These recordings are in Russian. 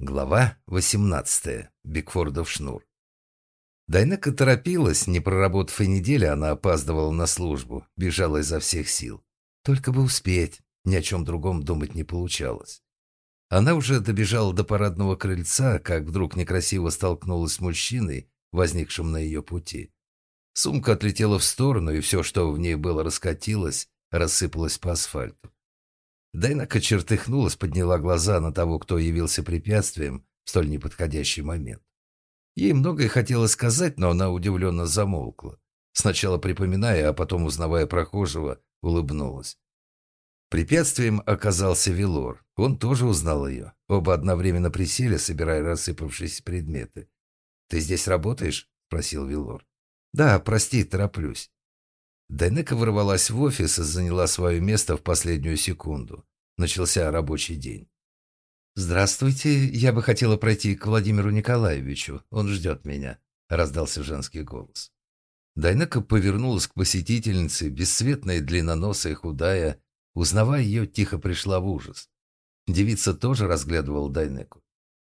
Глава 18. Бигфордов шнур. Дайнека торопилась, не проработав и недели, она опаздывала на службу, бежала изо всех сил. Только бы успеть, ни о чем другом думать не получалось. Она уже добежала до парадного крыльца, как вдруг некрасиво столкнулась с мужчиной, возникшим на ее пути. Сумка отлетела в сторону, и все, что в ней было, раскатилось, рассыпалось по асфальту. Дайнака чертыхнулась, подняла глаза на того, кто явился препятствием в столь неподходящий момент. Ей многое хотелось сказать, но она удивленно замолкла. Сначала припоминая, а потом, узнавая прохожего, улыбнулась. Препятствием оказался Велор. Он тоже узнал ее. Оба одновременно присели, собирая рассыпавшиеся предметы. «Ты здесь работаешь?» – спросил Велор. «Да, прости, тороплюсь». Дайнека ворвалась в офис и заняла свое место в последнюю секунду. Начался рабочий день. «Здравствуйте, я бы хотела пройти к Владимиру Николаевичу. Он ждет меня», — раздался женский голос. Дайнека повернулась к посетительнице, бесцветная, длинноносая, худая. Узнавая ее, тихо пришла в ужас. Девица тоже разглядывала Дайнеку.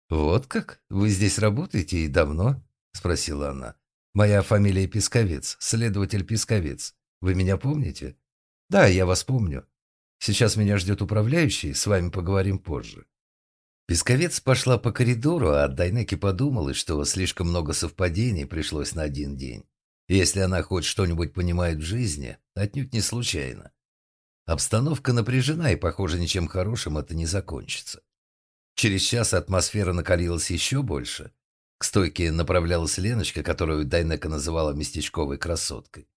«Вот как? Вы здесь работаете и давно?» — спросила она. «Моя фамилия Песковец, следователь Песковец. Вы меня помните? Да, я вас помню. Сейчас меня ждет управляющий, с вами поговорим позже. Песковец пошла по коридору, а Дайнеке подумалось, что слишком много совпадений пришлось на один день. Если она хоть что-нибудь понимает в жизни, отнюдь не случайно. Обстановка напряжена, и, похоже, ничем хорошим это не закончится. Через час атмосфера накалилась еще больше. К стойке направлялась Леночка, которую Дайнека называла местечковой красоткой.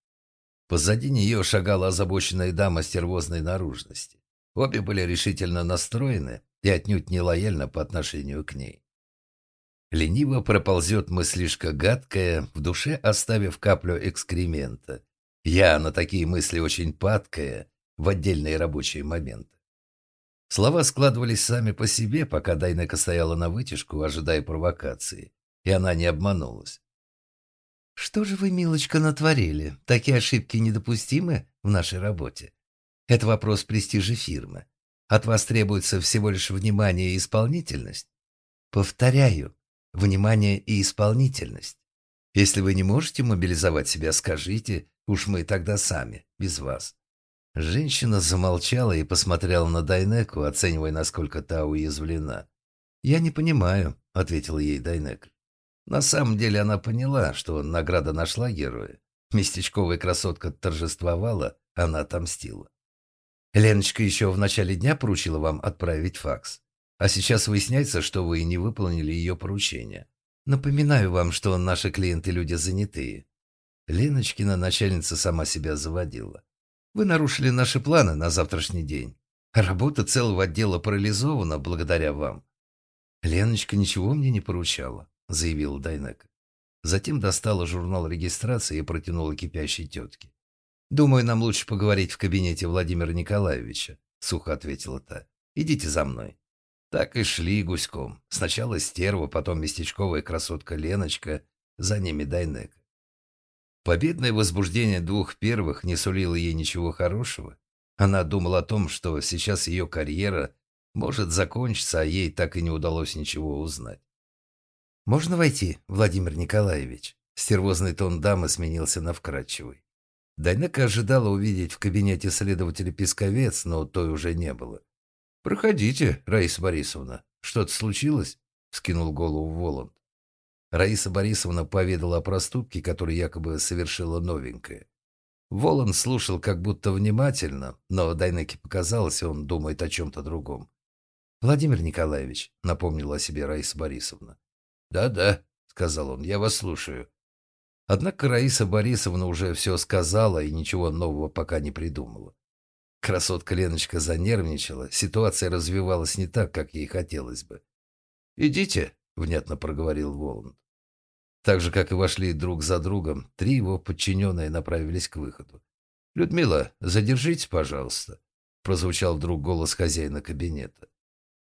Позади нее шагала озабоченная дама стервозной наружности. Обе были решительно настроены и отнюдь не лояльны по отношению к ней. Лениво проползет мыслишка гадкая, в душе оставив каплю экскремента. Я на такие мысли очень падкая в отдельные рабочие моменты. Слова складывались сами по себе, пока Дайнека стояла на вытяжку, ожидая провокации, и она не обманулась. «Что же вы, милочка, натворили? Такие ошибки недопустимы в нашей работе. Это вопрос престижа фирмы. От вас требуется всего лишь внимание и исполнительность. Повторяю, внимание и исполнительность. Если вы не можете мобилизовать себя, скажите, уж мы тогда сами, без вас». Женщина замолчала и посмотрела на Дайнеку, оценивая, насколько та уязвлена. «Я не понимаю», — ответил ей Дайнек. На самом деле она поняла, что награда нашла героя. Местечковая красотка торжествовала, она отомстила. Леночка еще в начале дня поручила вам отправить факс. А сейчас выясняется, что вы не выполнили ее поручение. Напоминаю вам, что наши клиенты люди занятые. Леночкина начальница сама себя заводила. Вы нарушили наши планы на завтрашний день. Работа целого отдела парализована благодаря вам. Леночка ничего мне не поручала. — заявил Дайнек. Затем достала журнал регистрации и протянула кипящей тетке. «Думаю, нам лучше поговорить в кабинете Владимира Николаевича», — сухо ответила та. «Идите за мной». Так и шли гуськом. Сначала стерва, потом местечковая красотка Леночка, за ними Дайнека. Победное возбуждение двух первых не сулило ей ничего хорошего. Она думала о том, что сейчас ее карьера может закончиться, а ей так и не удалось ничего узнать. «Можно войти, Владимир Николаевич?» Стервозный тон дамы сменился на вкрадчивый. Дайнека ожидала увидеть в кабинете следователя Песковец, но той уже не было. «Проходите, Раиса Борисовна. Что-то случилось?» — скинул голову Воланд. Раиса Борисовна поведала о проступке, который якобы совершила новенькая. Воланд слушал как будто внимательно, но Дайнеке показалось, он думает о чем-то другом. «Владимир Николаевич», — напомнила о себе Раиса Борисовна, «Да-да», — сказал он, — «я вас слушаю». Однако Раиса Борисовна уже все сказала и ничего нового пока не придумала. Красотка Леночка занервничала, ситуация развивалась не так, как ей хотелось бы. «Идите», — внятно проговорил Воланд. Так же, как и вошли друг за другом, три его подчиненные направились к выходу. «Людмила, задержите, пожалуйста», — прозвучал вдруг голос хозяина кабинета.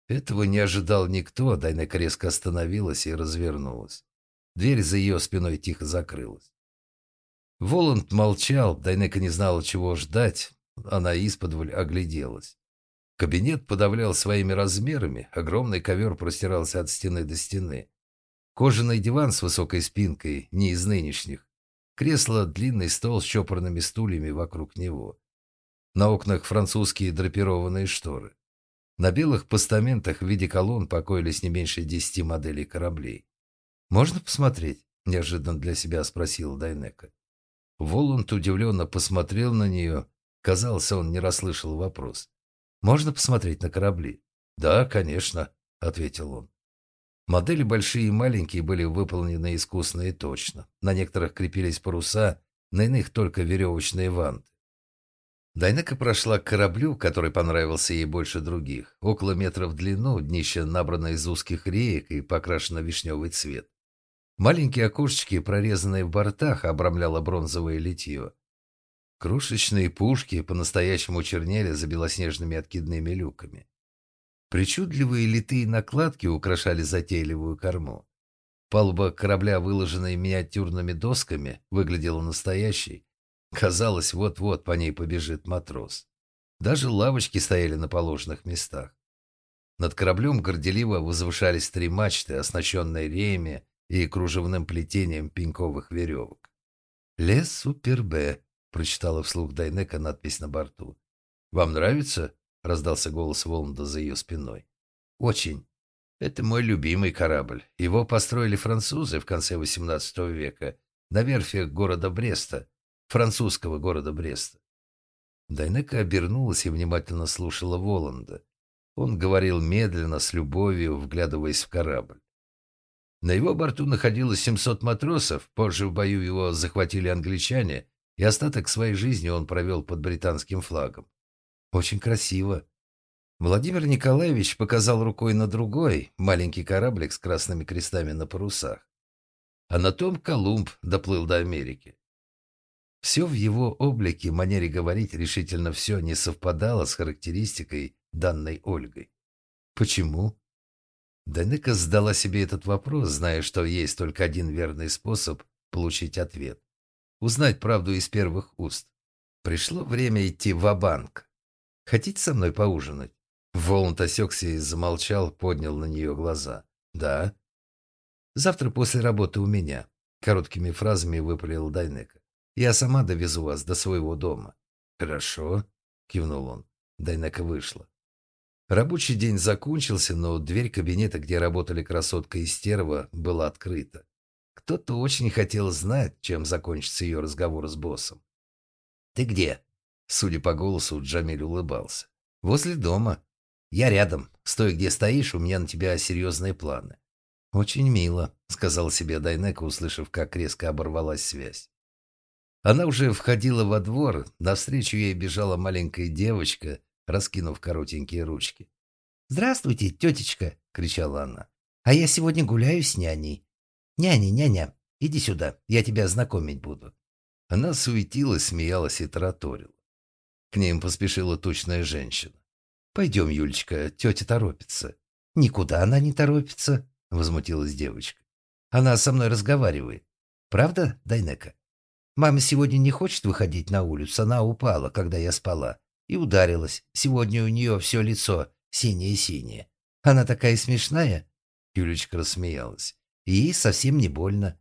Этого не ожидал никто, Дайнека резко остановилась и развернулась. Дверь за ее спиной тихо закрылась. Воланд молчал, Дайнека не знала, чего ждать, она исподволь огляделась. Кабинет подавлял своими размерами, огромный ковер простирался от стены до стены. Кожаный диван с высокой спинкой, не из нынешних. Кресло, длинный стол с чопорными стульями вокруг него. На окнах французские драпированные шторы. На белых постаментах в виде колонн покоились не меньше десяти моделей кораблей. «Можно посмотреть?» – неожиданно для себя спросила Дайнека. Воланд удивленно посмотрел на нее. Казалось, он не расслышал вопрос. «Можно посмотреть на корабли?» «Да, конечно», — ответил он. Модели большие и маленькие были выполнены искусно и точно. На некоторых крепились паруса, на иных только веревочные ванты. Дайнека прошла к кораблю, который понравился ей больше других. Около метра в длину, днище набрано из узких реек и покрашено вишневый цвет. Маленькие окошечки, прорезанные в бортах, обрамляло бронзовое литье. Крошечные пушки по-настоящему чернели за белоснежными откидными люками. Причудливые литые накладки украшали затейливую корму. Палуба корабля, выложенная миниатюрными досками, выглядела настоящей. Казалось, вот-вот по ней побежит матрос. Даже лавочки стояли на положенных местах. Над кораблем горделиво возвышались три мачты, оснащенные реями и кружевным плетением пеньковых веревок. «Лес Супер-Б», — прочитала вслух Дайнека надпись на борту. «Вам нравится?» — раздался голос Волнда за ее спиной. «Очень. Это мой любимый корабль. Его построили французы в конце XVIII века на верфях города Бреста, французского города Бреста. Дайнека обернулась и внимательно слушала Воланда. Он говорил медленно, с любовью, вглядываясь в корабль. На его борту находилось 700 матросов, позже в бою его захватили англичане, и остаток своей жизни он провел под британским флагом. Очень красиво. Владимир Николаевич показал рукой на другой, маленький кораблик с красными крестами на парусах. А на том Колумб доплыл до Америки. Все в его облике, манере говорить решительно все не совпадало с характеристикой, данной Ольгой. Почему? Данека задала себе этот вопрос, зная, что есть только один верный способ получить ответ. Узнать правду из первых уст. Пришло время идти в банк Хотите со мной поужинать? Воланд осекся и замолчал, поднял на нее глаза. «Да». «Завтра после работы у меня», — короткими фразами выпалил Дайнека. «Я сама довезу вас до своего дома». «Хорошо», — кивнул он. Дайнека вышла. Рабочий день закончился, но дверь кабинета, где работали красотка и стерва, была открыта. Кто-то очень хотел знать, чем закончится ее разговор с боссом. «Ты где?» Судя по голосу, Джамиль улыбался. «Возле дома. Я рядом. Стой, где стоишь, у меня на тебя серьезные планы». «Очень мило», — сказал себе Дайнека, услышав, как резко оборвалась связь. Она уже входила во двор, навстречу ей бежала маленькая девочка раскинув коротенькие ручки. «Здравствуйте, тетечка!» — кричала она. «А я сегодня гуляю с няней. Няня, няня, иди сюда, я тебя знакомить буду». Она суетилась, смеялась и тараторила. К ним поспешила тучная женщина. «Пойдем, Юлечка, тетя торопится». «Никуда она не торопится», — возмутилась девочка. «Она со мной разговаривает. Правда, Дайнека? Мама сегодня не хочет выходить на улицу, она упала, когда я спала и ударилась. Сегодня у нее все лицо синее-синее. Она такая смешная. Юлечка рассмеялась. И ей совсем не больно.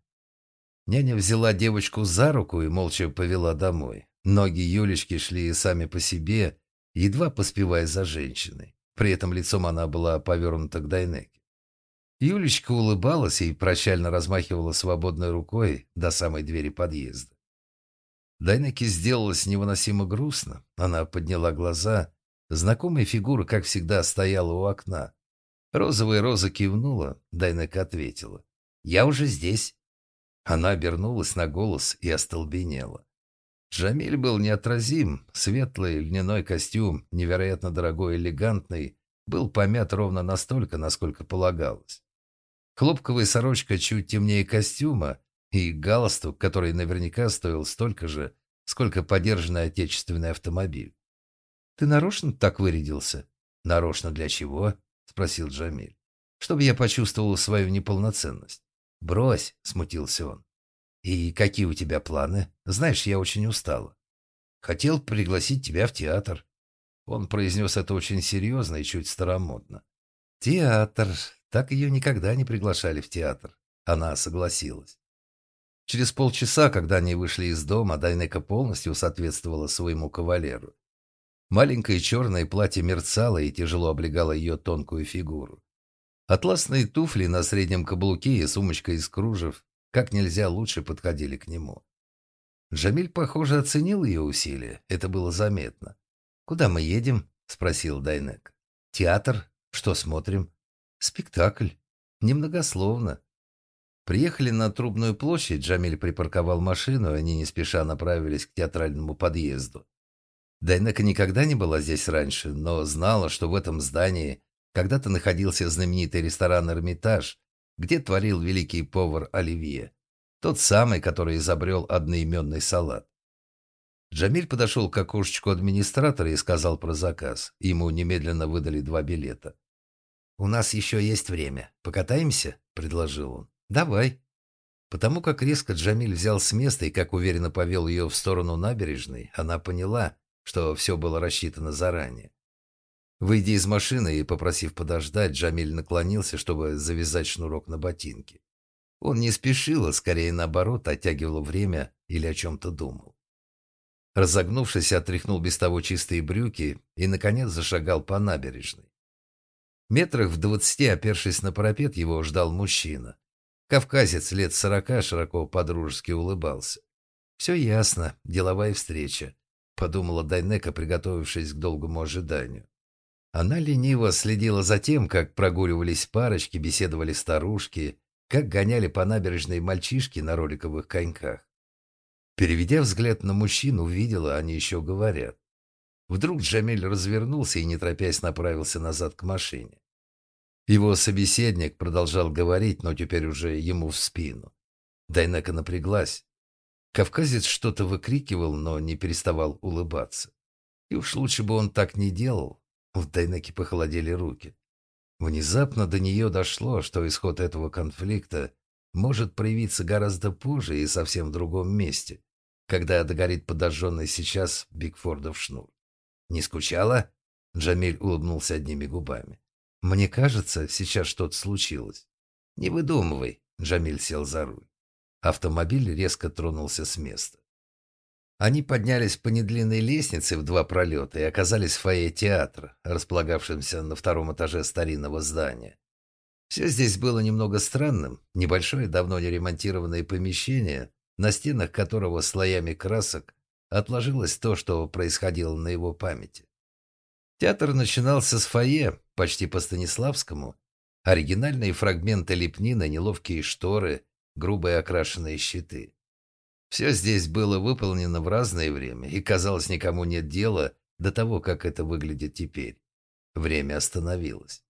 Няня взяла девочку за руку и молча повела домой. Ноги Юлечки шли сами по себе, едва поспевая за женщиной. При этом лицом она была повернута к Дайнеке. Юлечка улыбалась и прощально размахивала свободной рукой до самой двери подъезда. Дайнеке сделалось невыносимо грустно. Она подняла глаза. Знакомая фигура, как всегда, стояла у окна. Розовая роза кивнула. Дайнека ответила. «Я уже здесь». Она обернулась на голос и остолбенела. Джамиль был неотразим. Светлый льняной костюм, невероятно дорогой и элегантный, был помят ровно настолько, насколько полагалось. Хлопковая сорочка чуть темнее костюма, и галстук, который наверняка стоил столько же, сколько подержанный отечественный автомобиль. «Ты нарочно так вырядился?» «Нарочно для чего?» — спросил Джамиль. «Чтобы я почувствовал свою неполноценность». «Брось», — смутился он. «И какие у тебя планы? Знаешь, я очень устала. Хотел пригласить тебя в театр». Он произнес это очень серьезно и чуть старомодно. «Театр. Так ее никогда не приглашали в театр». Она согласилась. Через полчаса, когда они вышли из дома, Дайнека полностью соответствовала своему кавалеру. Маленькое черное платье мерцало и тяжело облегало ее тонкую фигуру. Атласные туфли на среднем каблуке и сумочка из кружев как нельзя лучше подходили к нему. Джамиль, похоже, оценил ее усилия, это было заметно. «Куда мы едем?» — спросил Дайнек. «Театр? Что смотрим?» «Спектакль. Немногословно». Приехали на Трубную площадь, Джамиль припарковал машину, и они не спеша направились к театральному подъезду. Дайнека никогда не была здесь раньше, но знала, что в этом здании когда-то находился знаменитый ресторан «Эрмитаж», где творил великий повар Оливье, тот самый, который изобрел одноименный салат. Джамиль подошел к окошечку администратора и сказал про заказ. Ему немедленно выдали два билета. «У нас еще есть время. Покатаемся?» – предложил он. «Давай». Потому как резко Джамиль взял с места и как уверенно повел ее в сторону набережной, она поняла, что все было рассчитано заранее. Выйдя из машины и попросив подождать, Джамиль наклонился, чтобы завязать шнурок на ботинке. Он не спешил, а скорее наоборот, оттягивал время или о чем-то думал. Разогнувшись, отряхнул без того чистые брюки и, наконец, зашагал по набережной. Метрах в двадцати, опершись на парапет, его ждал мужчина. Кавказец лет сорока широко подружески улыбался. «Все ясно, деловая встреча», — подумала Дайнека, приготовившись к долгому ожиданию. Она лениво следила за тем, как прогуливались парочки, беседовали старушки, как гоняли по набережной мальчишки на роликовых коньках. Переведя взгляд на мужчину, увидела, они еще говорят. Вдруг Джамиль развернулся и, не торопясь, направился назад к машине. Его собеседник продолжал говорить, но теперь уже ему в спину. Дайнека напряглась. Кавказец что-то выкрикивал, но не переставал улыбаться. И уж лучше бы он так не делал. В Дайнеке похолодели руки. Внезапно до нее дошло, что исход этого конфликта может проявиться гораздо позже и совсем в другом месте когда догорит подожженный сейчас Бигфордов шнур. «Не скучала?» Джамиль улыбнулся одними губами. «Мне кажется, сейчас что-то случилось». «Не выдумывай», — Джамиль сел за руль. Автомобиль резко тронулся с места. Они поднялись по недлинной лестнице в два пролета и оказались в фойе театра, располагавшемся на втором этаже старинного здания. Все здесь было немного странным. Небольшое, давно не ремонтированное помещение на стенах которого слоями красок отложилось то, что происходило на его памяти. Театр начинался с фойе, почти по Станиславскому. Оригинальные фрагменты лепнины, неловкие шторы, грубые окрашенные щиты. Все здесь было выполнено в разное время, и, казалось, никому нет дела до того, как это выглядит теперь. Время остановилось.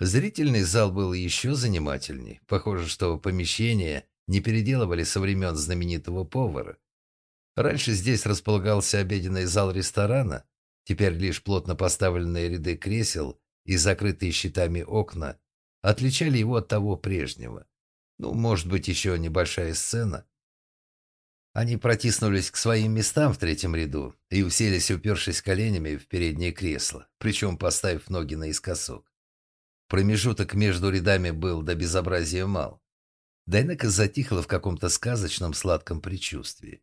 Зрительный зал был еще занимательней. Похоже, что помещение не переделывали со времен знаменитого повара. Раньше здесь располагался обеденный зал ресторана, теперь лишь плотно поставленные ряды кресел и закрытые щитами окна отличали его от того прежнего. Ну, может быть, еще небольшая сцена. Они протиснулись к своим местам в третьем ряду и уселись, упершись коленями в переднее кресло, причем поставив ноги наискосок. Промежуток между рядами был до безобразия мал. Дайнека затихла в каком-то сказочном сладком предчувствии.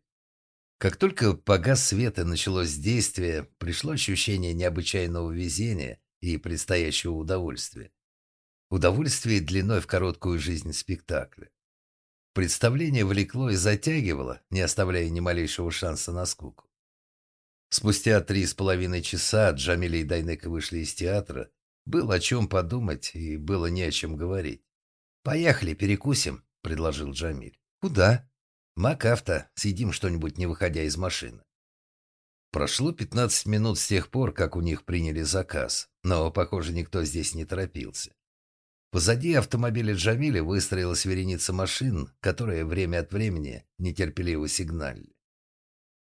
Как только погас свет и началось действие, пришло ощущение необычайного везения и предстоящего удовольствия. Удовольствие длиной в короткую жизнь спектакля. Представление влекло и затягивало, не оставляя ни малейшего шанса на скуку. Спустя три с половиной часа Джамиля и Дайнека вышли из театра. Было о чем подумать и было не о чем говорить. «Поехали, перекусим», — предложил Джамиль. «Куда?» «Макафта. Съедим что-нибудь, не выходя из машины». Прошло 15 минут с тех пор, как у них приняли заказ, но, похоже, никто здесь не торопился. Позади автомобиля Джамиля выстроилась вереница машин, которые время от времени нетерпеливо сигналили.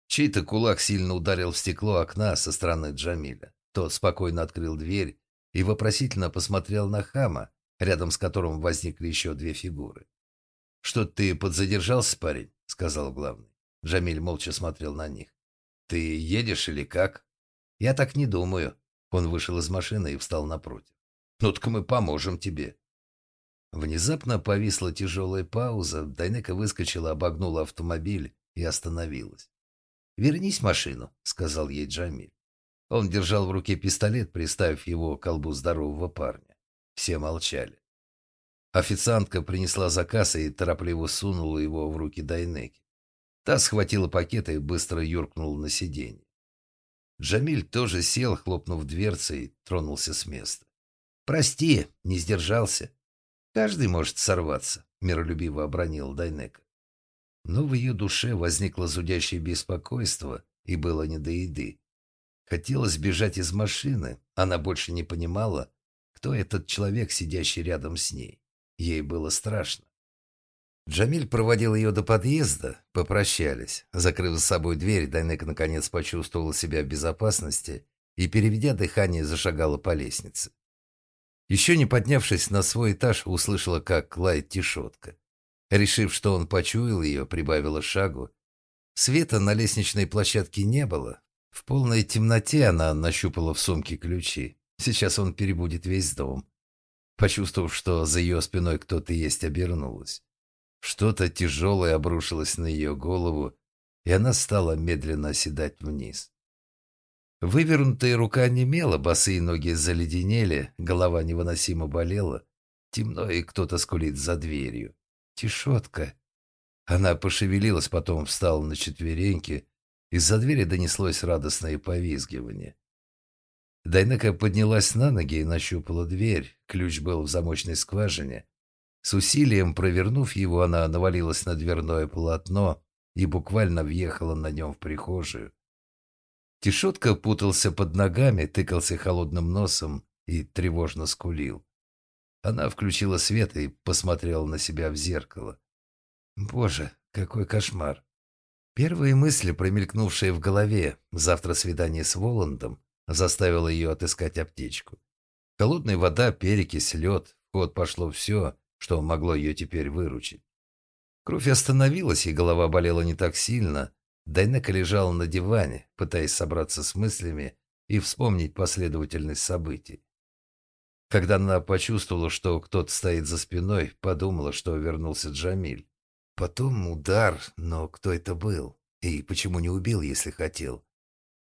Чей-то кулак сильно ударил в стекло окна со стороны Джамиля. Тот спокойно открыл дверь и вопросительно посмотрел на хама, рядом с которым возникли еще две фигуры. «Что ты подзадержался, парень?» — сказал главный. Джамиль молча смотрел на них. «Ты едешь или как?» «Я так не думаю». Он вышел из машины и встал напротив. «Ну так мы поможем тебе». Внезапно повисла тяжелая пауза, Дайнека выскочила, обогнула автомобиль и остановилась. «Вернись в машину», — сказал ей Джамиль. Он держал в руке пистолет, приставив его к колбу здорового парня. Все молчали. Официантка принесла заказ и торопливо сунула его в руки Дайнеки. Та схватила пакет и быстро юркнула на сиденье. Джамиль тоже сел, хлопнув дверцей, тронулся с места. «Прости, не сдержался. Каждый может сорваться», — миролюбиво обронил Дайнека. Но в ее душе возникло зудящее беспокойство, и было не до еды. Хотелось бежать из машины, она больше не понимала, кто этот человек, сидящий рядом с ней. Ей было страшно. Джамиль проводил ее до подъезда, попрощались. Закрыв за собой дверь, Дайнека наконец почувствовала себя в безопасности и, переведя дыхание, зашагала по лестнице. Еще не поднявшись на свой этаж, услышала, как лает тишотка. Решив, что он почуял ее, прибавила шагу. Света на лестничной площадке не было. В полной темноте она нащупала в сумке ключи. Сейчас он перебудет весь дом. Почувствовав, что за ее спиной кто-то есть, обернулась. Что-то тяжелое обрушилось на ее голову, и она стала медленно оседать вниз. Вывернутая рука немела, босые ноги заледенели, голова невыносимо болела. Темно, и кто-то скулит за дверью. Тишотка. Она пошевелилась, потом встала на четвереньки. Из-за двери донеслось радостное повизгивание. Дайнека поднялась на ноги и нащупала дверь. Ключ был в замочной скважине. С усилием провернув его, она навалилась на дверное полотно и буквально въехала на нем в прихожую. Тишотка путался под ногами, тыкался холодным носом и тревожно скулил. Она включила свет и посмотрела на себя в зеркало. Боже, какой кошмар! Первые мысли, промелькнувшие в голове, завтра свидание с Воландом, заставила ее отыскать аптечку. Холодная вода, перекись, лед, в ход пошло все, что могло ее теперь выручить. Кровь остановилась, и голова болела не так сильно. Дайнека лежала на диване, пытаясь собраться с мыслями и вспомнить последовательность событий. Когда она почувствовала, что кто-то стоит за спиной, подумала, что вернулся Джамиль. Потом удар, но кто это был? И почему не убил, если хотел?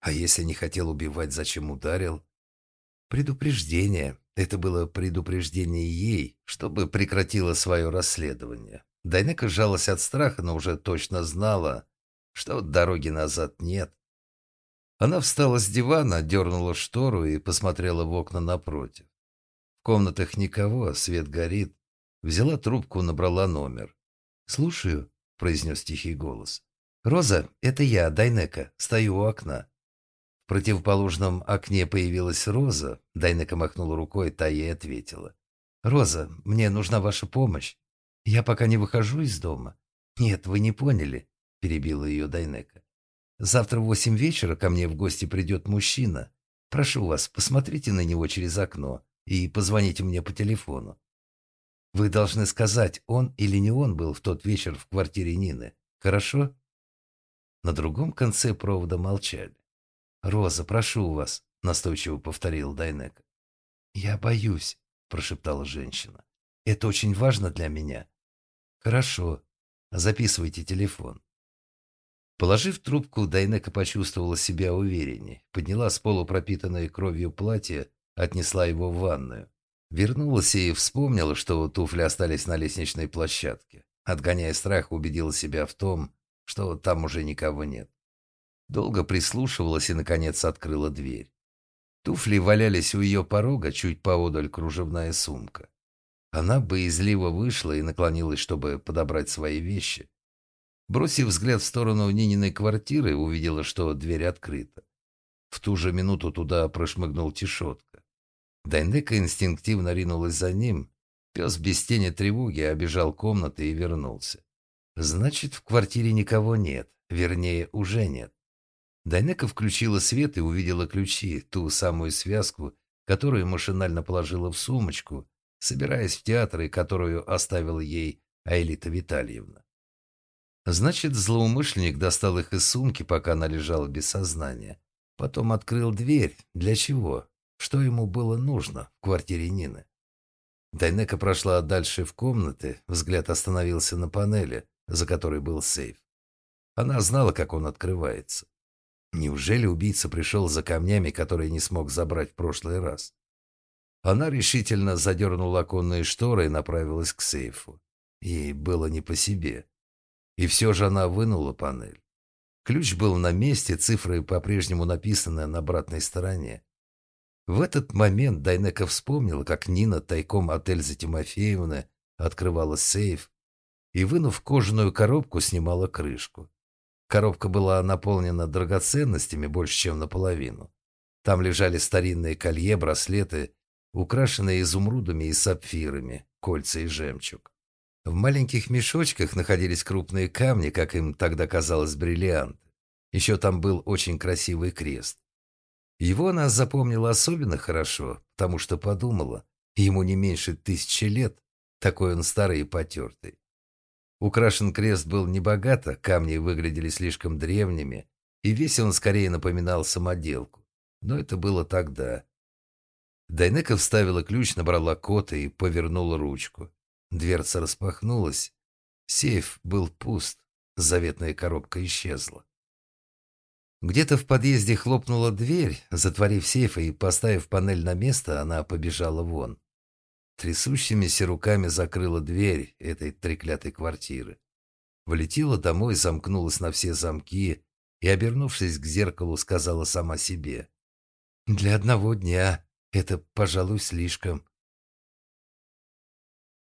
А если не хотел убивать, зачем ударил? Предупреждение. Это было предупреждение ей, чтобы прекратила свое расследование. Дайнека сжалась от страха, но уже точно знала, что дороги назад нет. Она встала с дивана, дернула штору и посмотрела в окна напротив. В комнатах никого, свет горит. Взяла трубку, набрала номер. «Слушаю», — произнес тихий голос. «Роза, это я, Дайнека, стою у окна противоположном окне появилась Роза. Дайнека махнула рукой, та ей ответила. «Роза, мне нужна ваша помощь. Я пока не выхожу из дома». «Нет, вы не поняли», – перебила ее Дайнека. «Завтра в восемь вечера ко мне в гости придет мужчина. Прошу вас, посмотрите на него через окно и позвоните мне по телефону. Вы должны сказать, он или не он был в тот вечер в квартире Нины. Хорошо?» На другом конце провода молчали. «Роза, прошу вас», — настойчиво повторил Дайнек. «Я боюсь», — прошептала женщина. «Это очень важно для меня». «Хорошо. Записывайте телефон». Положив трубку, Дайнека почувствовала себя увереннее. Подняла с полу пропитанное кровью платье, отнесла его в ванную. Вернулась и вспомнила, что туфли остались на лестничной площадке. Отгоняя страх, убедила себя в том, что там уже никого нет. Долго прислушивалась и, наконец, открыла дверь. Туфли валялись у ее порога, чуть поодаль кружевная сумка. Она боязливо вышла и наклонилась, чтобы подобрать свои вещи. Бросив взгляд в сторону Нининой квартиры, увидела, что дверь открыта. В ту же минуту туда прошмыгнул Тишотка. Дайнека инстинктивно ринулась за ним. Пес без тени тревоги обежал комнаты и вернулся. Значит, в квартире никого нет. Вернее, уже нет. Дайнека включила свет и увидела ключи, ту самую связку, которую машинально положила в сумочку, собираясь в театр и которую оставила ей Аэлита Витальевна. Значит, злоумышленник достал их из сумки, пока она лежала без сознания. Потом открыл дверь. Для чего? Что ему было нужно в квартире Нины? Дайнека прошла дальше в комнаты, взгляд остановился на панели, за которой был сейф. Она знала, как он открывается. Неужели убийца пришел за камнями, которые не смог забрать в прошлый раз? Она решительно задернула оконные шторы и направилась к сейфу. Ей было не по себе. И все же она вынула панель. Ключ был на месте, цифры по-прежнему написаны на обратной стороне. В этот момент Дайнека вспомнила, как Нина тайком от Эльзы Тимофеевны открывала сейф и, вынув кожаную коробку, снимала крышку. Коробка была наполнена драгоценностями больше, чем наполовину. Там лежали старинные колье, браслеты, украшенные изумрудами и сапфирами, кольца и жемчуг. В маленьких мешочках находились крупные камни, как им тогда казалось, бриллианты. Еще там был очень красивый крест. Его она запомнила особенно хорошо, потому что подумала, ему не меньше тысячи лет, такой он старый и потертый. Украшен крест был небогато, камни выглядели слишком древними, и весь он скорее напоминал самоделку. Но это было тогда. Дайнека вставила ключ, набрала код и повернула ручку. Дверца распахнулась. Сейф был пуст, заветная коробка исчезла. Где-то в подъезде хлопнула дверь, затворив сейф и поставив панель на место, она побежала вон. Трясущимися руками закрыла дверь этой треклятой квартиры. Влетела домой, замкнулась на все замки и, обернувшись к зеркалу, сказала сама себе. «Для одного дня это, пожалуй, слишком.